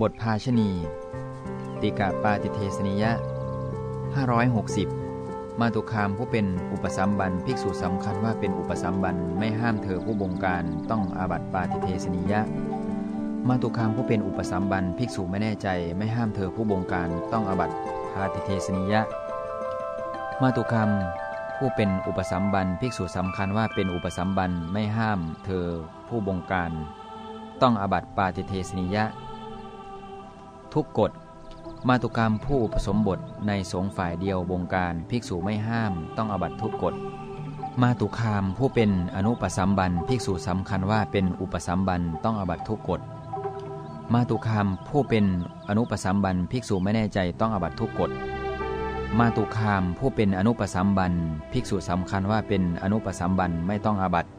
บทภาชณี ติกะปาติเทสนิยะ 560 มาตุคามผู้เป็นอุปสัมบันภิกษุสำคัญว่าเป็นอุปสัมบันไม่ห้ามเธอผู้บงการต้องอาบัติปาติเทสนิยะ มาตุคามผู้เป็นอุปสัมบันภิกษุไม่แน่ใจไม่ห้ามเธอผู้บงการต้องอาบัติปาติเทสนิยะ มาตุคามผู้เป็นอุปสัมบันภิกษุสำคัญว่าเป็นอุปสัมบันไม่ห้ามเธอผู้บงการ ต้องอาบัติปาติเทสนิยะ ทุกกฎ มาตุกรรมผู้ผสมบทในสงฝ่ายเดียวบงการภิกษุไม่ห้ามต้องอบัตทุกกฎ มาตุคามผู้เป็นอนุปสัมบันภิกษุสำคัญว่าเป็นอุปสัมบันต้องอบัตทุกกฎ มาตุคามผู้เป็นอนุปสัมบันภิกษุไม่แน่ใจต้องอบัตทุกกฎ มาตุคามผู้เป็นอนุปสัมบันภิกษุสำคัญว่าเป็นอนุปสัมบันไม่ต้องอบัติ